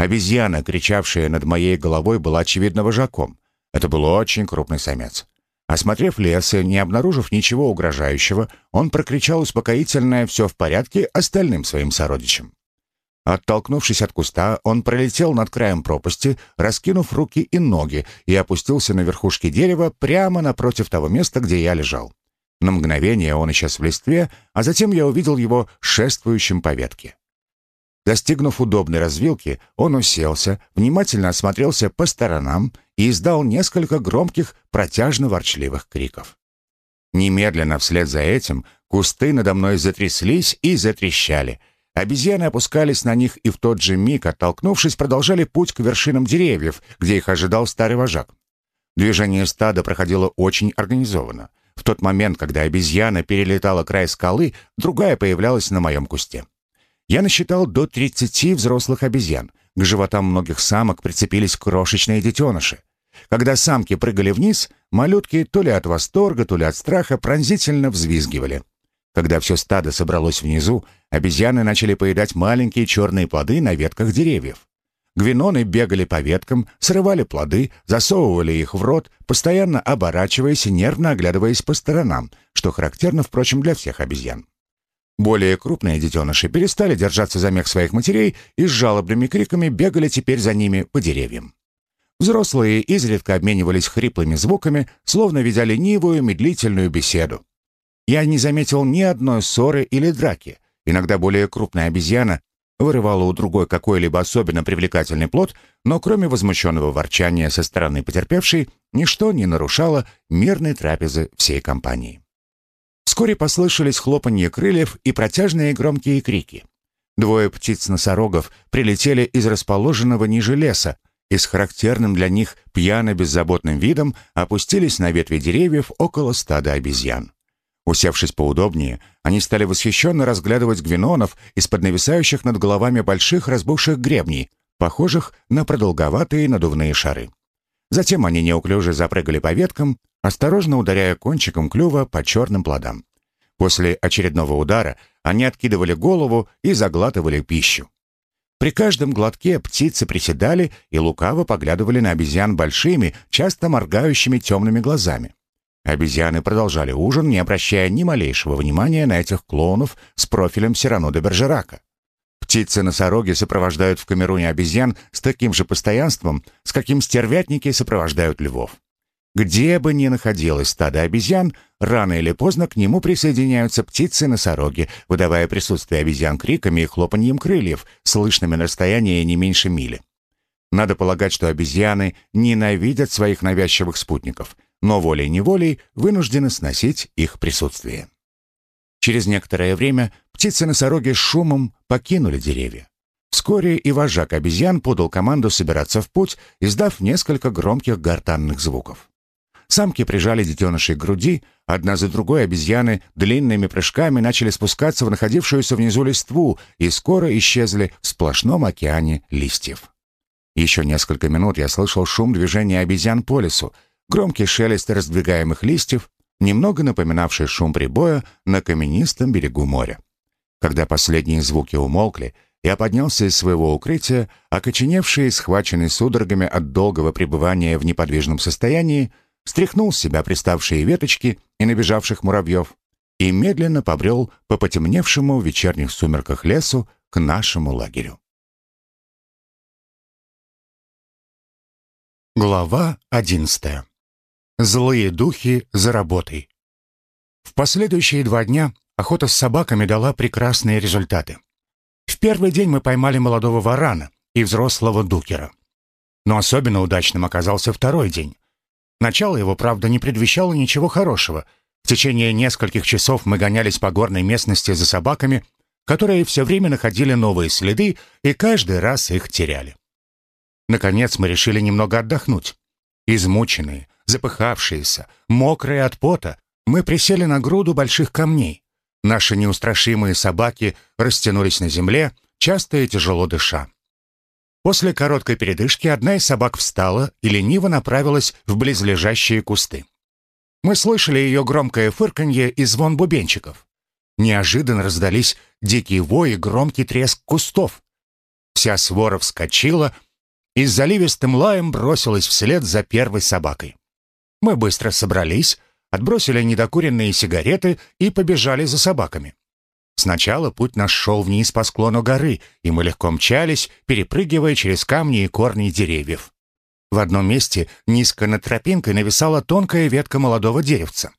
Обезьяна, кричавшая над моей головой, была очевидно вожаком. Это был очень крупный самец. Осмотрев лес и не обнаружив ничего угрожающего, он прокричал успокоительное «все в порядке» остальным своим сородичам. Оттолкнувшись от куста, он пролетел над краем пропасти, раскинув руки и ноги, и опустился на верхушке дерева прямо напротив того места, где я лежал. На мгновение он исчез в листве, а затем я увидел его шествующим по ветке. Достигнув удобной развилки, он уселся, внимательно осмотрелся по сторонам и издал несколько громких, протяжно-ворчливых криков. Немедленно вслед за этим кусты надо мной затряслись и затрещали — Обезьяны опускались на них и в тот же миг, оттолкнувшись, продолжали путь к вершинам деревьев, где их ожидал старый вожак. Движение стада проходило очень организованно. В тот момент, когда обезьяна перелетала край скалы, другая появлялась на моем кусте. Я насчитал до 30 взрослых обезьян. К животам многих самок прицепились крошечные детеныши. Когда самки прыгали вниз, малютки то ли от восторга, то ли от страха пронзительно взвизгивали. Когда все стадо собралось внизу, обезьяны начали поедать маленькие черные плоды на ветках деревьев. Гвиноны бегали по веткам, срывали плоды, засовывали их в рот, постоянно оборачиваясь и нервно оглядываясь по сторонам, что характерно, впрочем, для всех обезьян. Более крупные детеныши перестали держаться за мех своих матерей и с жалобными криками бегали теперь за ними по деревьям. Взрослые изредка обменивались хриплыми звуками, словно ведя ленивую, медлительную беседу. Я не заметил ни одной ссоры или драки. Иногда более крупная обезьяна вырывала у другой какой-либо особенно привлекательный плод, но кроме возмущенного ворчания со стороны потерпевшей, ничто не нарушало мирной трапезы всей компании. Вскоре послышались хлопанье крыльев и протяжные громкие крики. Двое птиц-носорогов прилетели из расположенного ниже леса и с характерным для них пьяно-беззаботным видом опустились на ветви деревьев около стада обезьян. Усевшись поудобнее, они стали восхищенно разглядывать гвинонов из-под нависающих над головами больших разбухших гребней, похожих на продолговатые надувные шары. Затем они неуклюже запрыгали по веткам, осторожно ударяя кончиком клюва по черным плодам. После очередного удара они откидывали голову и заглатывали пищу. При каждом глотке птицы приседали и лукаво поглядывали на обезьян большими, часто моргающими темными глазами. Обезьяны продолжали ужин, не обращая ни малейшего внимания на этих клоунов с профилем Сирано де Бержерака. Птицы-носороги сопровождают в Камеруне обезьян с таким же постоянством, с каким стервятники сопровождают львов. Где бы ни находилось стадо обезьян, рано или поздно к нему присоединяются птицы-носороги, выдавая присутствие обезьян криками и хлопаньем крыльев, слышными на расстоянии не меньше мили. Надо полагать, что обезьяны ненавидят своих навязчивых спутников — но волей-неволей вынуждены сносить их присутствие. Через некоторое время птицы-носороги с шумом покинули деревья. Вскоре и вожак обезьян подал команду собираться в путь, издав несколько громких гортанных звуков. Самки прижали детенышей к груди, одна за другой обезьяны длинными прыжками начали спускаться в находившуюся внизу листву и скоро исчезли в сплошном океане листьев. Еще несколько минут я слышал шум движения обезьян по лесу, громкий шелест раздвигаемых листьев, немного напоминавший шум прибоя на каменистом берегу моря. Когда последние звуки умолкли, я поднялся из своего укрытия, окоченевший и схваченный судорогами от долгого пребывания в неподвижном состоянии, стряхнул с себя приставшие веточки и набежавших муравьев и медленно побрел по потемневшему в вечерних сумерках лесу к нашему лагерю. Глава одиннадцатая Злые духи за работой. В последующие два дня охота с собаками дала прекрасные результаты. В первый день мы поймали молодого варана и взрослого дукера. Но особенно удачным оказался второй день. Начало его, правда, не предвещало ничего хорошего. В течение нескольких часов мы гонялись по горной местности за собаками, которые все время находили новые следы и каждый раз их теряли. Наконец мы решили немного отдохнуть. Измученные, Запыхавшиеся, мокрые от пота, мы присели на груду больших камней. Наши неустрашимые собаки растянулись на земле, часто и тяжело дыша. После короткой передышки одна из собак встала и лениво направилась в близлежащие кусты. Мы слышали ее громкое фырканье и звон бубенчиков. Неожиданно раздались дикий вой и громкий треск кустов. Вся свора вскочила и с заливистым лаем бросилась вслед за первой собакой. Мы быстро собрались, отбросили недокуренные сигареты и побежали за собаками. Сначала путь наш шел вниз по склону горы, и мы легко мчались, перепрыгивая через камни и корни деревьев. В одном месте низко над тропинкой нависала тонкая ветка молодого деревца.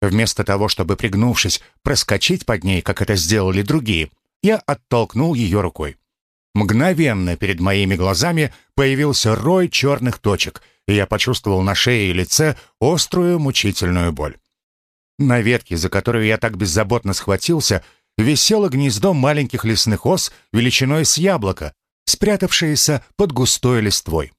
Вместо того, чтобы, пригнувшись, проскочить под ней, как это сделали другие, я оттолкнул ее рукой. Мгновенно перед моими глазами появился рой черных точек, и я почувствовал на шее и лице острую мучительную боль. На ветке, за которую я так беззаботно схватился, висело гнездо маленьких лесных ос величиной с яблоко, спрятавшееся под густой листвой.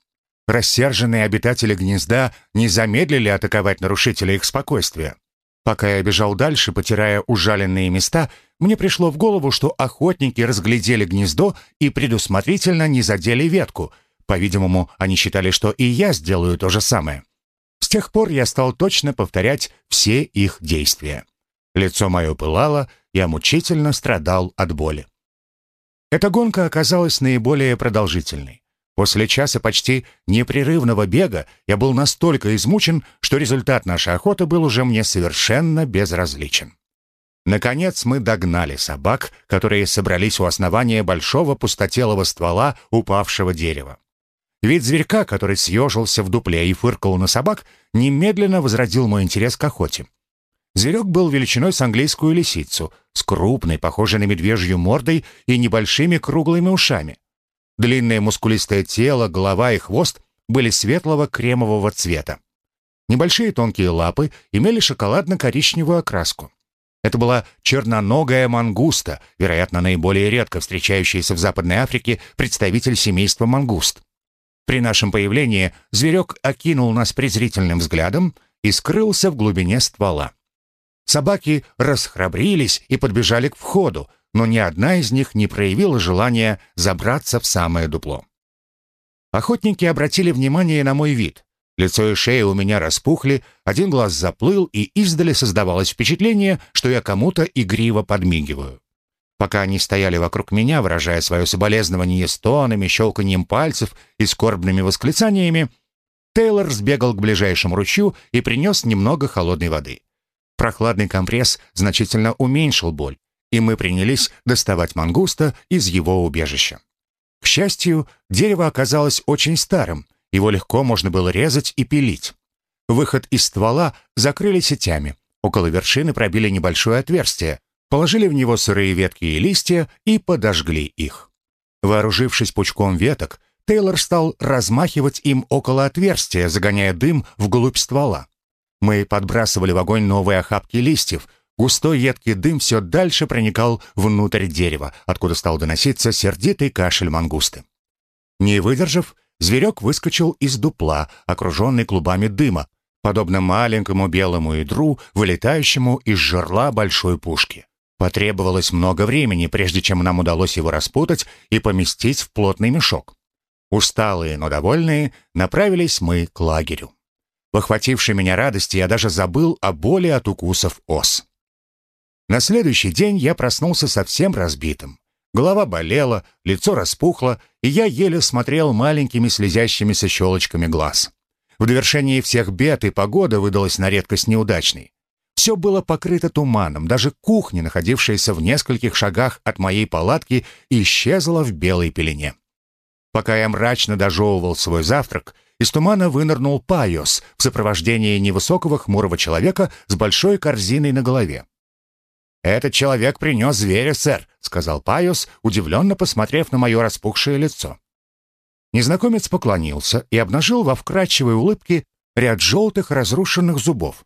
Рассерженные обитатели гнезда не замедлили атаковать нарушителя их спокойствия. Пока я бежал дальше, потирая ужаленные места, мне пришло в голову, что охотники разглядели гнездо и предусмотрительно не задели ветку. По-видимому, они считали, что и я сделаю то же самое. С тех пор я стал точно повторять все их действия. Лицо мое пылало, я мучительно страдал от боли. Эта гонка оказалась наиболее продолжительной. После часа почти непрерывного бега я был настолько измучен, что результат нашей охоты был уже мне совершенно безразличен. Наконец мы догнали собак, которые собрались у основания большого пустотелого ствола упавшего дерева. Вид зверька, который съежился в дупле и фыркал на собак, немедленно возродил мой интерес к охоте. Зверек был величиной с английскую лисицу, с крупной, похожей на медвежью мордой и небольшими круглыми ушами. Длинное мускулистое тело, голова и хвост были светлого кремового цвета. Небольшие тонкие лапы имели шоколадно-коричневую окраску. Это была черноногая мангуста, вероятно, наиболее редко встречающаяся в Западной Африке представитель семейства мангуст. При нашем появлении зверек окинул нас презрительным взглядом и скрылся в глубине ствола. Собаки расхрабрились и подбежали к входу, но ни одна из них не проявила желания забраться в самое дупло. Охотники обратили внимание на мой вид. Лицо и шея у меня распухли, один глаз заплыл, и издали создавалось впечатление, что я кому-то игриво подмигиваю. Пока они стояли вокруг меня, выражая свое соболезнование стонами, щелканьем пальцев и скорбными восклицаниями, Тейлор сбегал к ближайшему ручью и принес немного холодной воды. Прохладный компресс значительно уменьшил боль, и мы принялись доставать мангуста из его убежища. К счастью, дерево оказалось очень старым, его легко можно было резать и пилить. Выход из ствола закрыли сетями, около вершины пробили небольшое отверстие, положили в него сырые ветки и листья и подожгли их. Вооружившись пучком веток, Тейлор стал размахивать им около отверстия, загоняя дым вглубь ствола. Мы подбрасывали в огонь новые охапки листьев, Густой едкий дым все дальше проникал внутрь дерева, откуда стал доноситься сердитый кашель мангусты. Не выдержав, зверек выскочил из дупла, окруженный клубами дыма, подобно маленькому белому ядру, вылетающему из жерла большой пушки. Потребовалось много времени, прежде чем нам удалось его распутать и поместить в плотный мешок. Усталые, но довольные, направились мы к лагерю. В меня радости я даже забыл о боли от укусов ос. На следующий день я проснулся совсем разбитым. Голова болела, лицо распухло, и я еле смотрел маленькими слезящимися щелочками глаз. В довершении всех бед и погода выдалась на редкость неудачной. Все было покрыто туманом, даже кухня, находившаяся в нескольких шагах от моей палатки, исчезла в белой пелене. Пока я мрачно дожевывал свой завтрак, из тумана вынырнул Пайос в сопровождении невысокого хмурого человека с большой корзиной на голове. «Этот человек принес зверя, сэр», — сказал Пайос, удивленно посмотрев на мое распухшее лицо. Незнакомец поклонился и обнажил во вкрадчивой улыбке ряд желтых разрушенных зубов.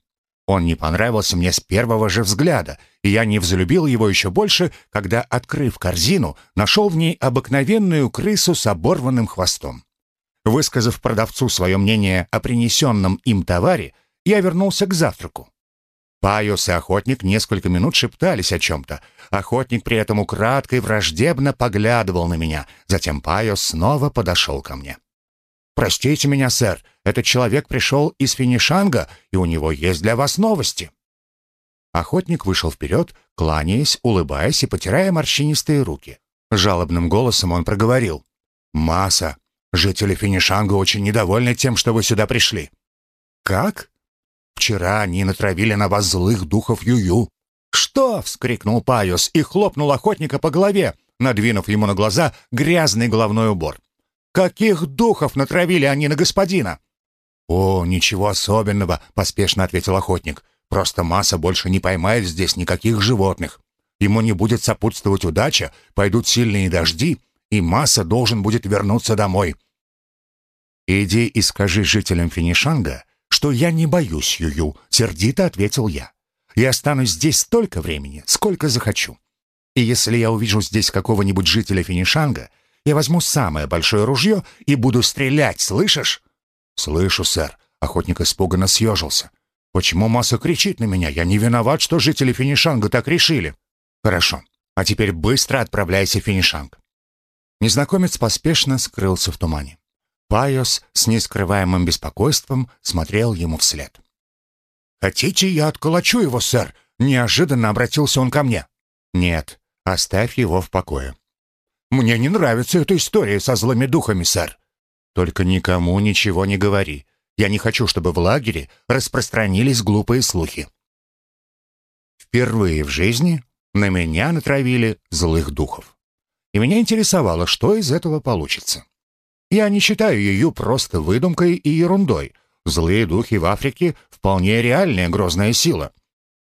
Он не понравился мне с первого же взгляда, и я не взлюбил его еще больше, когда, открыв корзину, нашел в ней обыкновенную крысу с оборванным хвостом. Высказав продавцу свое мнение о принесенном им товаре, я вернулся к завтраку. Пайос и охотник несколько минут шептались о чем-то. Охотник при этом украдкой враждебно поглядывал на меня. Затем Пайос снова подошел ко мне. «Простите меня, сэр, этот человек пришел из Финишанга, и у него есть для вас новости». Охотник вышел вперед, кланяясь, улыбаясь и потирая морщинистые руки. Жалобным голосом он проговорил. «Масса, жители Финишанга очень недовольны тем, что вы сюда пришли». «Как?» «Вчера они натравили на вас злых духов Юю». «Что?» — вскрикнул Пайос и хлопнул охотника по голове, надвинув ему на глаза грязный головной убор. «Каких духов натравили они на господина?» «О, ничего особенного», — поспешно ответил охотник. «Просто масса больше не поймает здесь никаких животных. Ему не будет сопутствовать удача, пойдут сильные дожди, и масса должен будет вернуться домой». «Иди и скажи жителям Финишанга, что я не боюсь Юю», — сердито ответил я. «Я останусь здесь столько времени, сколько захочу. И если я увижу здесь какого-нибудь жителя Финишанга, я возьму самое большое ружье и буду стрелять, слышишь?» «Слышу, сэр». Охотник испуганно съежился. «Почему масса кричит на меня? Я не виноват, что жители Финишанга так решили». «Хорошо. А теперь быстро отправляйся в Финишанг». Незнакомец поспешно скрылся в тумане. Пайос с нескрываемым беспокойством смотрел ему вслед. «Хотите, я отколочу его, сэр?» Неожиданно обратился он ко мне. «Нет, оставь его в покое». «Мне не нравится эта история со злыми духами, сэр». «Только никому ничего не говори. Я не хочу, чтобы в лагере распространились глупые слухи». Впервые в жизни на меня натравили злых духов. И меня интересовало, что из этого получится. Я не считаю ее просто выдумкой и ерундой. Злые духи в Африке — вполне реальная грозная сила.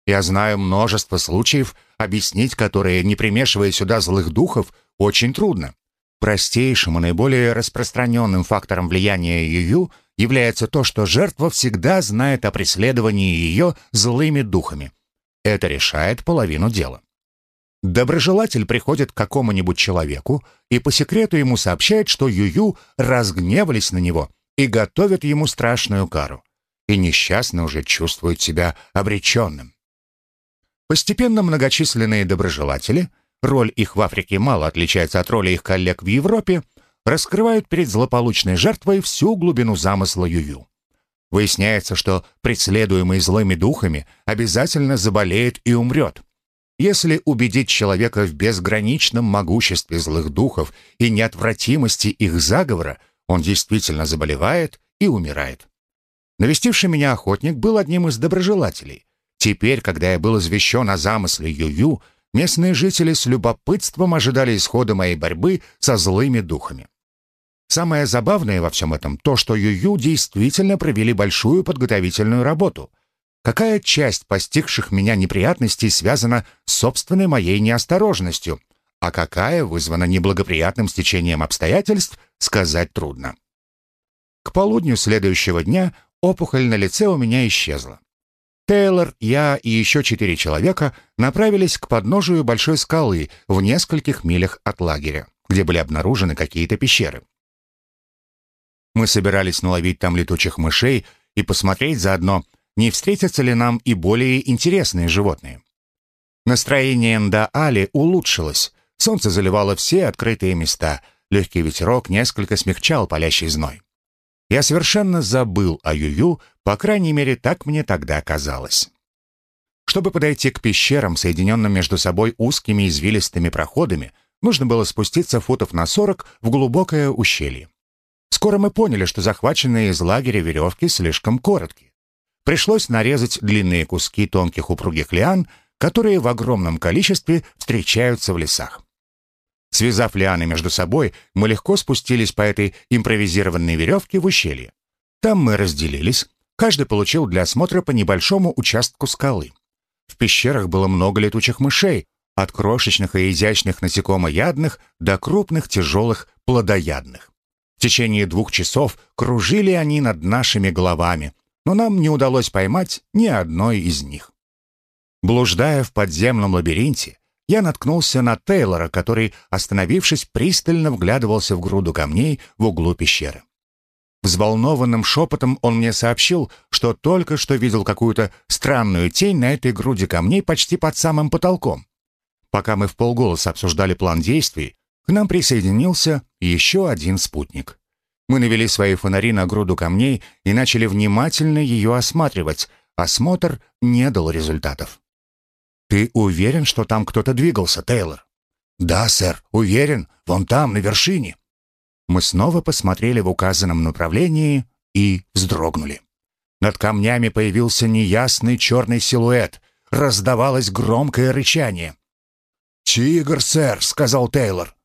Я знаю множество случаев, объяснить которые, не примешивая сюда злых духов, очень трудно. Простейшим и наиболее распространенным фактором влияния Юю является то, что жертва всегда знает о преследовании ее злыми духами. Это решает половину дела. Доброжелатель приходит к какому-нибудь человеку и по секрету ему сообщает, что Юю разгневались на него и готовят ему страшную кару. И несчастный уже чувствует себя обреченным. Постепенно многочисленные доброжелатели, роль их в Африке мало отличается от роли их коллег в Европе, раскрывают перед злополучной жертвой всю глубину замысла Юю. Выясняется, что преследуемый злыми духами обязательно заболеет и умрет. Если убедить человека в безграничном могуществе злых духов и неотвратимости их заговора, он действительно заболевает и умирает. Навестивший меня охотник был одним из доброжелателей. Теперь, когда я был извещен о замысле Юю, местные жители с любопытством ожидали исхода моей борьбы со злыми духами. Самое забавное во всем этом то, что Юю действительно провели большую подготовительную работу. Какая часть постигших меня неприятностей связана с собственной моей неосторожностью, а какая вызвана неблагоприятным стечением обстоятельств, сказать трудно. К полудню следующего дня опухоль на лице у меня исчезла. Тейлор, я и еще четыре человека направились к подножию большой скалы в нескольких милях от лагеря, где были обнаружены какие-то пещеры. Мы собирались наловить там летучих мышей и посмотреть заодно, не встретятся ли нам и более интересные животные. Настроение Нда-Али улучшилось, солнце заливало все открытые места, легкий ветерок несколько смягчал палящий зной. Я совершенно забыл о Юю, по крайней мере, так мне тогда казалось. Чтобы подойти к пещерам, соединенным между собой узкими извилистыми проходами, нужно было спуститься футов на сорок в глубокое ущелье. Скоро мы поняли, что захваченные из лагеря веревки слишком короткие. Пришлось нарезать длинные куски тонких упругих лиан, которые в огромном количестве встречаются в лесах. Связав лианы между собой, мы легко спустились по этой импровизированной веревке в ущелье. Там мы разделились, каждый получил для осмотра по небольшому участку скалы. В пещерах было много летучих мышей, от крошечных и изящных насекомоядных до крупных тяжелых плодоядных. В течение двух часов кружили они над нашими головами, но нам не удалось поймать ни одной из них. Блуждая в подземном лабиринте, я наткнулся на Тейлора, который, остановившись, пристально вглядывался в груду камней в углу пещеры. Взволнованным шепотом он мне сообщил, что только что видел какую-то странную тень на этой груди камней почти под самым потолком. Пока мы в полголоса обсуждали план действий, к нам присоединился еще один спутник. Мы навели свои фонари на груду камней и начали внимательно ее осматривать. Осмотр не дал результатов. «Ты уверен, что там кто-то двигался, Тейлор?» «Да, сэр, уверен. Вон там, на вершине». Мы снова посмотрели в указанном направлении и вздрогнули. Над камнями появился неясный черный силуэт. Раздавалось громкое рычание. «Тигр, сэр», — сказал Тейлор.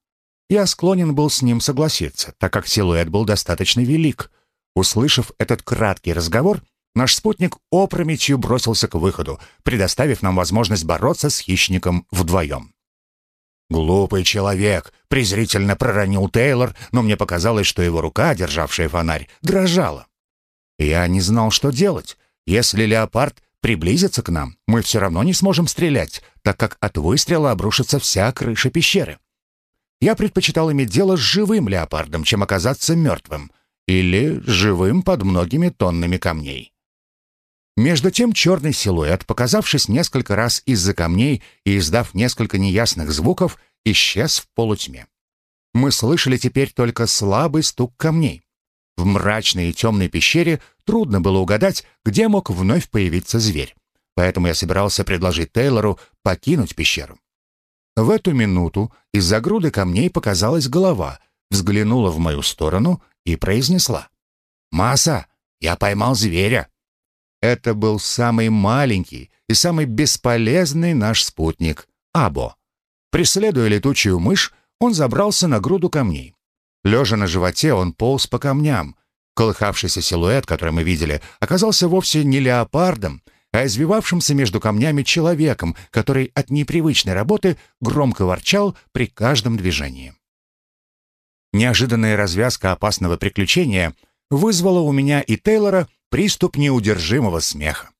Я склонен был с ним согласиться, так как силуэт был достаточно велик. Услышав этот краткий разговор, наш спутник опрометью бросился к выходу, предоставив нам возможность бороться с хищником вдвоем. «Глупый человек!» — презрительно проронил Тейлор, но мне показалось, что его рука, державшая фонарь, дрожала. Я не знал, что делать. Если леопард приблизится к нам, мы все равно не сможем стрелять, так как от выстрела обрушится вся крыша пещеры. Я предпочитал иметь дело с живым леопардом, чем оказаться мертвым, или живым под многими тоннами камней. Между тем черный силуэт, показавшись несколько раз из-за камней и издав несколько неясных звуков, исчез в полутьме. Мы слышали теперь только слабый стук камней. В мрачной и темной пещере трудно было угадать, где мог вновь появиться зверь. Поэтому я собирался предложить Тейлору покинуть пещеру. В эту минуту из-за груды камней показалась голова, взглянула в мою сторону и произнесла. «Маса, я поймал зверя!» Это был самый маленький и самый бесполезный наш спутник — Або. Преследуя летучую мышь, он забрался на груду камней. Лежа на животе, он полз по камням. Колыхавшийся силуэт, который мы видели, оказался вовсе не леопардом, а извивавшимся между камнями человеком, который от непривычной работы громко ворчал при каждом движении. Неожиданная развязка опасного приключения вызвала у меня и Тейлора приступ неудержимого смеха.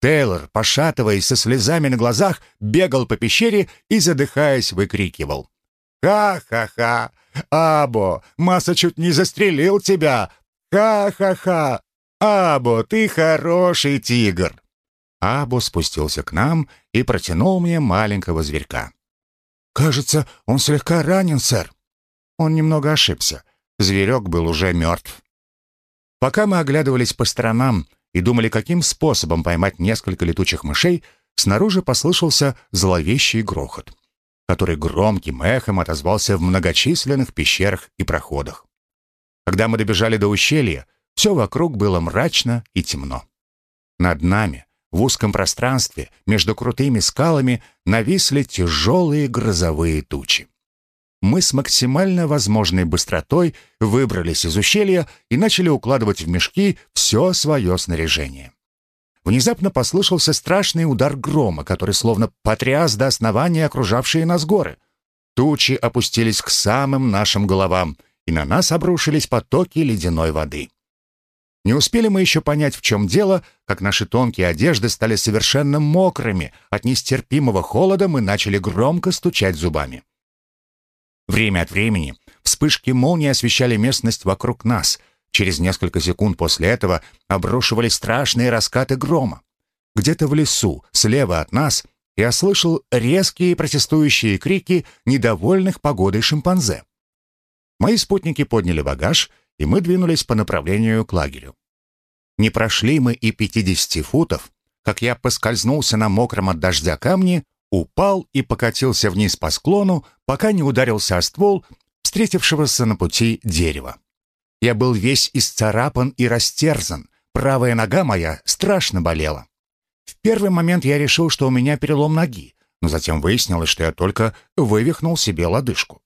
Тейлор, пошатываясь со слезами на глазах, бегал по пещере и, задыхаясь, выкрикивал. «Ха-ха-ха! Або, Маса чуть не застрелил тебя! Ха-ха-ха! Або, ты хороший тигр!» Або спустился к нам и протянул мне маленького зверька. «Кажется, он слегка ранен, сэр». Он немного ошибся. Зверек был уже мертв. Пока мы оглядывались по сторонам и думали, каким способом поймать несколько летучих мышей, снаружи послышался зловещий грохот, который громким эхом отозвался в многочисленных пещерах и проходах. Когда мы добежали до ущелья, все вокруг было мрачно и темно. Над нами, в узком пространстве, между крутыми скалами, нависли тяжелые грозовые тучи мы с максимально возможной быстротой выбрались из ущелья и начали укладывать в мешки все свое снаряжение. Внезапно послышался страшный удар грома, который словно потряс до основания окружавшие нас горы. Тучи опустились к самым нашим головам, и на нас обрушились потоки ледяной воды. Не успели мы еще понять, в чем дело, как наши тонкие одежды стали совершенно мокрыми. От нестерпимого холода мы начали громко стучать зубами. Время от времени вспышки молнии освещали местность вокруг нас. Через несколько секунд после этого обрушивались страшные раскаты грома. Где-то в лесу, слева от нас, я слышал резкие протестующие крики недовольных погодой шимпанзе. Мои спутники подняли багаж, и мы двинулись по направлению к лагерю. Не прошли мы и 50 футов, как я поскользнулся на мокром от дождя камне, упал и покатился вниз по склону, пока не ударился о ствол встретившегося на пути дерева. Я был весь исцарапан и растерзан, правая нога моя страшно болела. В первый момент я решил, что у меня перелом ноги, но затем выяснилось, что я только вывихнул себе лодыжку.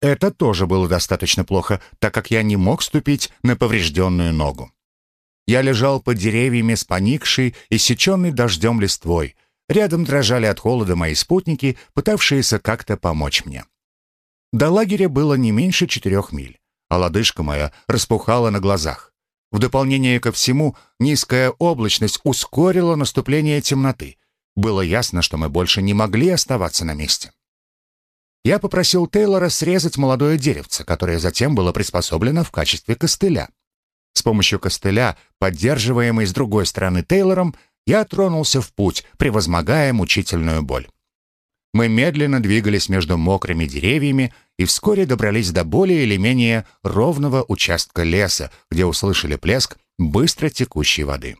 Это тоже было достаточно плохо, так как я не мог ступить на поврежденную ногу. Я лежал под деревьями с поникшей и сеченной дождем листвой, Рядом дрожали от холода мои спутники, пытавшиеся как-то помочь мне. До лагеря было не меньше четырех миль, а лодыжка моя распухала на глазах. В дополнение ко всему, низкая облачность ускорила наступление темноты. Было ясно, что мы больше не могли оставаться на месте. Я попросил Тейлора срезать молодое деревце, которое затем было приспособлено в качестве костыля. С помощью костыля, поддерживаемой с другой стороны Тейлором, я тронулся в путь, превозмогая мучительную боль. Мы медленно двигались между мокрыми деревьями и вскоре добрались до более или менее ровного участка леса, где услышали плеск быстро текущей воды.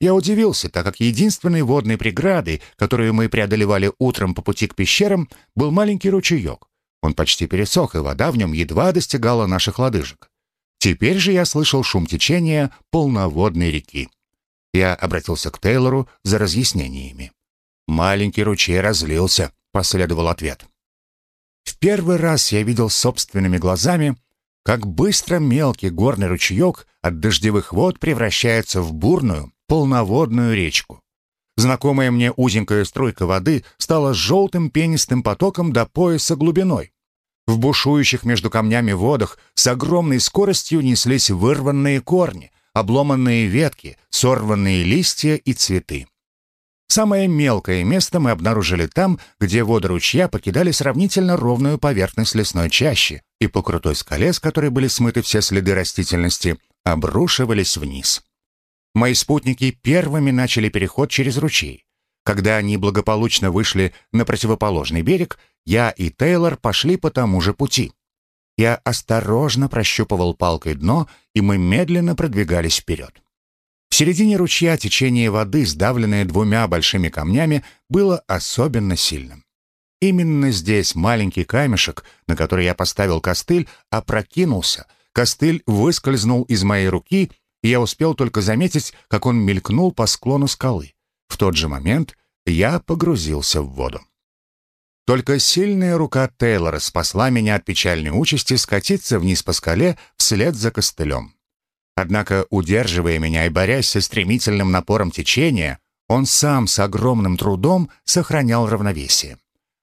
Я удивился, так как единственной водной преградой, которую мы преодолевали утром по пути к пещерам, был маленький ручеек. Он почти пересох, и вода в нем едва достигала наших лодыжек. Теперь же я слышал шум течения полноводной реки. Я обратился к Тейлору за разъяснениями. «Маленький ручей разлился», — последовал ответ. В первый раз я видел собственными глазами, как быстро мелкий горный ручеек от дождевых вод превращается в бурную, полноводную речку. Знакомая мне узенькая струйка воды стала желтым пенистым потоком до пояса глубиной. В бушующих между камнями водах с огромной скоростью неслись вырванные корни, обломанные ветки, сорванные листья и цветы. Самое мелкое место мы обнаружили там, где воды ручья покидали сравнительно ровную поверхность лесной чащи, и по крутой скале, с которой были смыты все следы растительности, обрушивались вниз. Мои спутники первыми начали переход через ручей. Когда они благополучно вышли на противоположный берег, я и Тейлор пошли по тому же пути. Я осторожно прощупывал палкой дно, и мы медленно продвигались вперед. В середине ручья течение воды, сдавленное двумя большими камнями, было особенно сильным. Именно здесь маленький камешек, на который я поставил костыль, опрокинулся, костыль выскользнул из моей руки, и я успел только заметить, как он мелькнул по склону скалы. В тот же момент я погрузился в воду. Только сильная рука Тейлора спасла меня от печальной участи скатиться вниз по скале вслед за костылем. Однако, удерживая меня и борясь со стремительным напором течения, он сам с огромным трудом сохранял равновесие.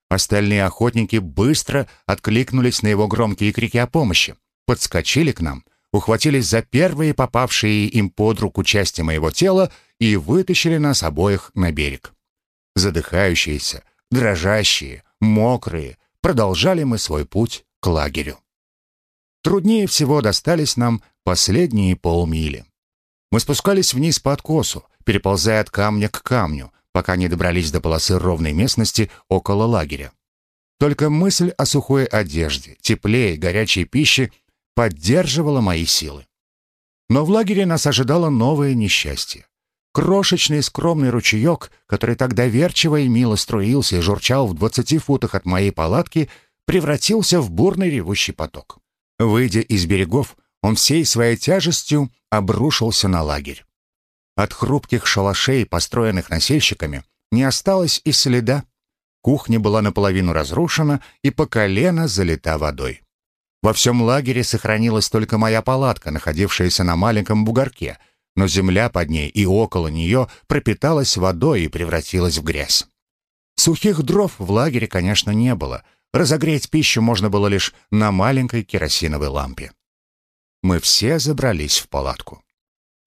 Остальные охотники быстро откликнулись на его громкие крики о помощи, подскочили к нам, ухватились за первые попавшие им под руку части моего тела и вытащили нас обоих на берег. Задыхающиеся, дрожащие, мокрые, продолжали мы свой путь к лагерю. Труднее всего достались нам последние полмили. Мы спускались вниз по откосу, переползая от камня к камню, пока не добрались до полосы ровной местности около лагеря. Только мысль о сухой одежде, тепле и горячей пище поддерживала мои силы. Но в лагере нас ожидало новое несчастье. Крошечный скромный ручеек, который так доверчиво и мило струился и журчал в двадцати футах от моей палатки, превратился в бурный ревущий поток. Выйдя из берегов, он всей своей тяжестью обрушился на лагерь. От хрупких шалашей, построенных носильщиками, не осталось и следа. Кухня была наполовину разрушена и по колено залита водой. Во всем лагере сохранилась только моя палатка, находившаяся на маленьком бугорке, но земля под ней и около нее пропиталась водой и превратилась в грязь. Сухих дров в лагере, конечно, не было. Разогреть пищу можно было лишь на маленькой керосиновой лампе. Мы все забрались в палатку.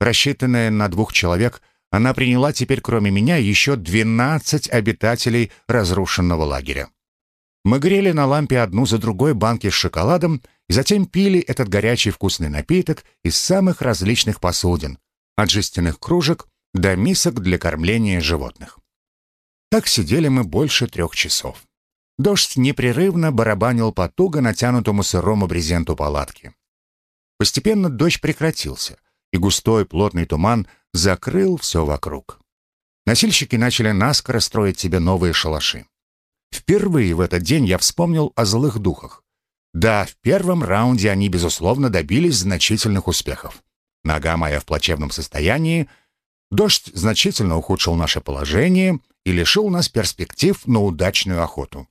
Рассчитанная на двух человек, она приняла теперь кроме меня еще 12 обитателей разрушенного лагеря. Мы грели на лампе одну за другой банки с шоколадом и затем пили этот горячий вкусный напиток из самых различных посудин, от жестяных кружек до мисок для кормления животных. Так сидели мы больше трех часов. Дождь непрерывно барабанил по туго натянутому сырому брезенту палатки. Постепенно дождь прекратился, и густой плотный туман закрыл все вокруг. Носильщики начали наскоро строить себе новые шалаши. Впервые в этот день я вспомнил о злых духах. Да, в первом раунде они, безусловно, добились значительных успехов. Нога моя в плачевном состоянии. Дождь значительно ухудшил наше положение и лишил нас перспектив на удачную охоту.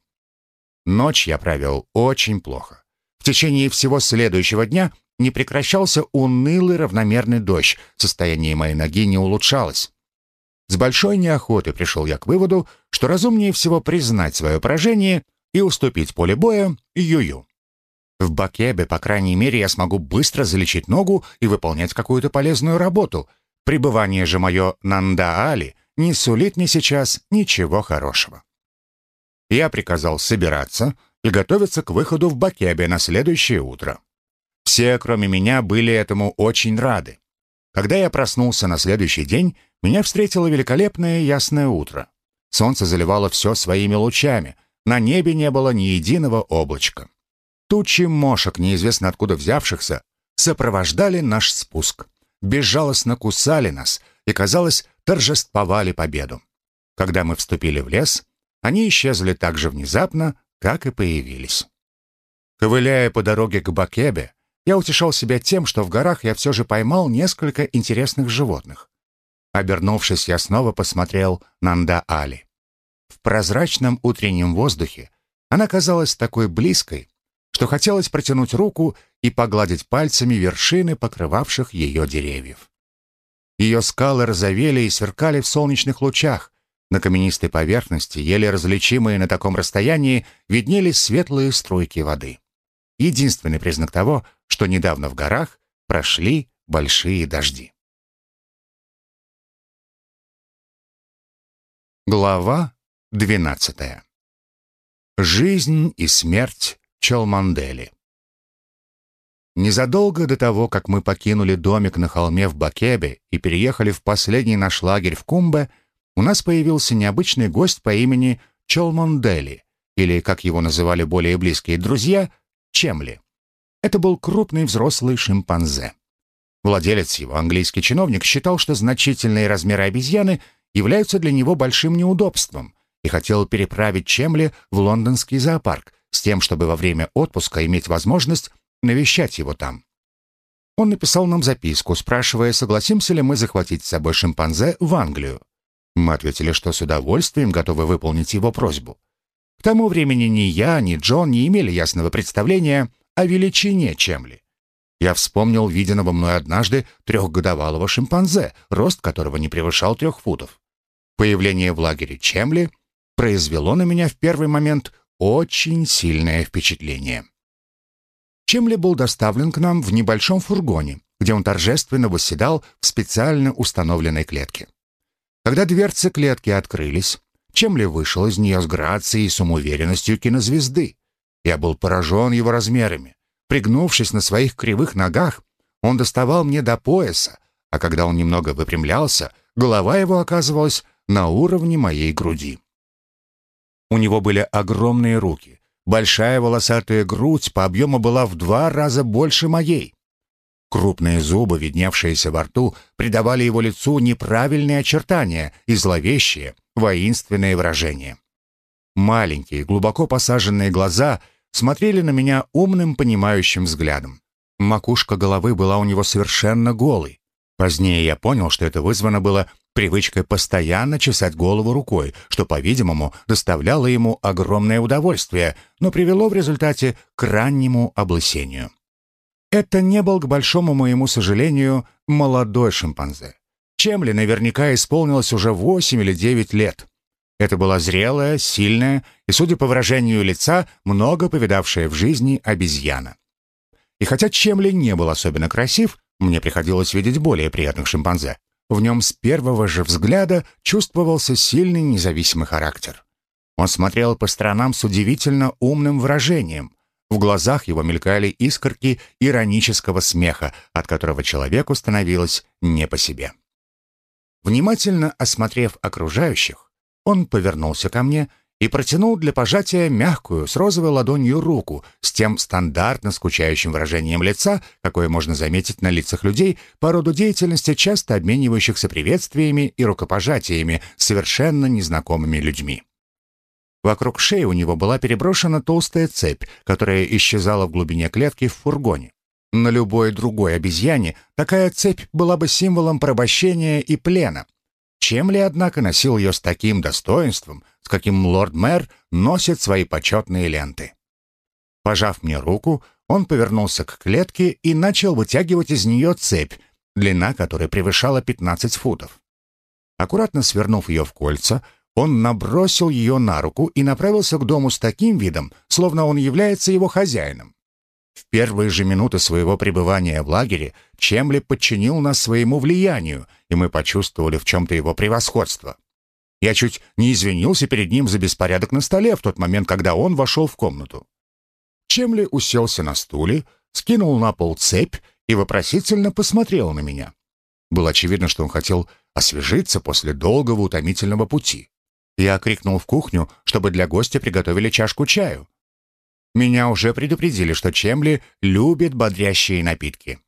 Ночь я провел очень плохо. В течение всего следующего дня не прекращался унылый равномерный дождь, состояние моей ноги не улучшалось. С большой неохотой пришел я к выводу, что разумнее всего признать свое поражение и уступить поле боя Юю. В Бакебе, по крайней мере, я смогу быстро залечить ногу и выполнять какую-то полезную работу. Пребывание же мое на Ндаали не сулит мне сейчас ничего хорошего. Я приказал собираться и готовиться к выходу в Бакебе на следующее утро. Все, кроме меня, были этому очень рады. Когда я проснулся на следующий день, меня встретило великолепное ясное утро. Солнце заливало все своими лучами, на небе не было ни единого облачка. Тучи мошек, неизвестно откуда взявшихся, сопровождали наш спуск, безжалостно кусали нас и, казалось, торжествовали победу. Когда мы вступили в лес, они исчезли так же внезапно, как и появились. Ковыляя по дороге к Бакебе, я утешал себя тем, что в горах я все же поймал несколько интересных животных. Обернувшись, я снова посмотрел на Нда-Али. В прозрачном утреннем воздухе она казалась такой близкой, что хотелось протянуть руку и погладить пальцами вершины покрывавших ее деревьев. Ее скалы розовели и сверкали в солнечных лучах. На каменистой поверхности, еле различимые на таком расстоянии, виднелись светлые струйки воды. Единственный признак того, что недавно в горах прошли большие дожди. Глава 12. Жизнь и смерть Чалмандели. Незадолго до того, как мы покинули домик на холме в Бакебе и переехали в последний наш лагерь в Кумбе, у нас появился необычный гость по имени Чолмондели, или, как его называли более близкие друзья, Чемли. Это был крупный взрослый шимпанзе. Владелец его, английский чиновник, считал, что значительные размеры обезьяны являются для него большим неудобством и хотел переправить Чемли в лондонский зоопарк с тем, чтобы во время отпуска иметь возможность навещать его там. Он написал нам записку, спрашивая, согласимся ли мы захватить с собой шимпанзе в Англию. Мы ответили, что с удовольствием готовы выполнить его просьбу. К тому времени ни я, ни Джон не имели ясного представления о величине Чемли. Я вспомнил виденного мной однажды трехгодовалого шимпанзе, рост которого не превышал трех футов. Появление в лагере Чемли произвело на меня в первый момент очень сильное впечатление. Чемли был доставлен к нам в небольшом фургоне, где он торжественно восседал в специально установленной клетке. Когда дверцы клетки открылись, Чемли вышел из нее с грацией и самоуверенностью кинозвезды. Я был поражен его размерами. Пригнувшись на своих кривых ногах, он доставал мне до пояса, а когда он немного выпрямлялся, голова его оказывалась на уровне моей груди. У него были огромные руки. Большая волосатая грудь по объему была в два раза больше моей. Крупные зубы, видневшиеся во рту, придавали его лицу неправильные очертания и зловещие, воинственные выражения. Маленькие, глубоко посаженные глаза смотрели на меня умным, понимающим взглядом. Макушка головы была у него совершенно голой. Позднее я понял, что это вызвано было привычкой постоянно чесать голову рукой, что, по-видимому, доставляло ему огромное удовольствие, но привело в результате к раннему облысению. Это не был, к большому моему сожалению, молодой шимпанзе. Чемли наверняка исполнилось уже 8 или 9 лет. Это была зрелая, сильная и, судя по выражению лица, много повидавшая в жизни обезьяна. И хотя Чемли не был особенно красив, мне приходилось видеть более приятных шимпанзе. В нем с первого же взгляда чувствовался сильный независимый характер. Он смотрел по сторонам с удивительно умным выражением. В глазах его мелькали искорки иронического смеха, от которого человеку становилось не по себе. Внимательно осмотрев окружающих, он повернулся ко мне и протянул для пожатия мягкую, с розовой ладонью руку, с тем стандартно скучающим выражением лица, какое можно заметить на лицах людей, по роду деятельности, часто обменивающихся приветствиями и рукопожатиями с совершенно незнакомыми людьми. Вокруг шеи у него была переброшена толстая цепь, которая исчезала в глубине клетки в фургоне. На любой другой обезьяне такая цепь была бы символом порабощения и плена, чем ли, однако, носил ее с таким достоинством, с каким лорд-мэр носит свои почетные ленты. Пожав мне руку, он повернулся к клетке и начал вытягивать из нее цепь, длина которой превышала 15 футов. Аккуратно свернув ее в кольца, он набросил ее на руку и направился к дому с таким видом, словно он является его хозяином. В первые же минуты своего пребывания в лагере Чемли подчинил нас своему влиянию, и мы почувствовали в чем-то его превосходство. Я чуть не извинился перед ним за беспорядок на столе в тот момент, когда он вошел в комнату. Чемли уселся на стуле, скинул на пол цепь и вопросительно посмотрел на меня. Было очевидно, что он хотел освежиться после долгого утомительного пути. Я крикнул в кухню, чтобы для гостя приготовили чашку чаю. Меня уже предупредили, что Чемли любит бодрящие напитки.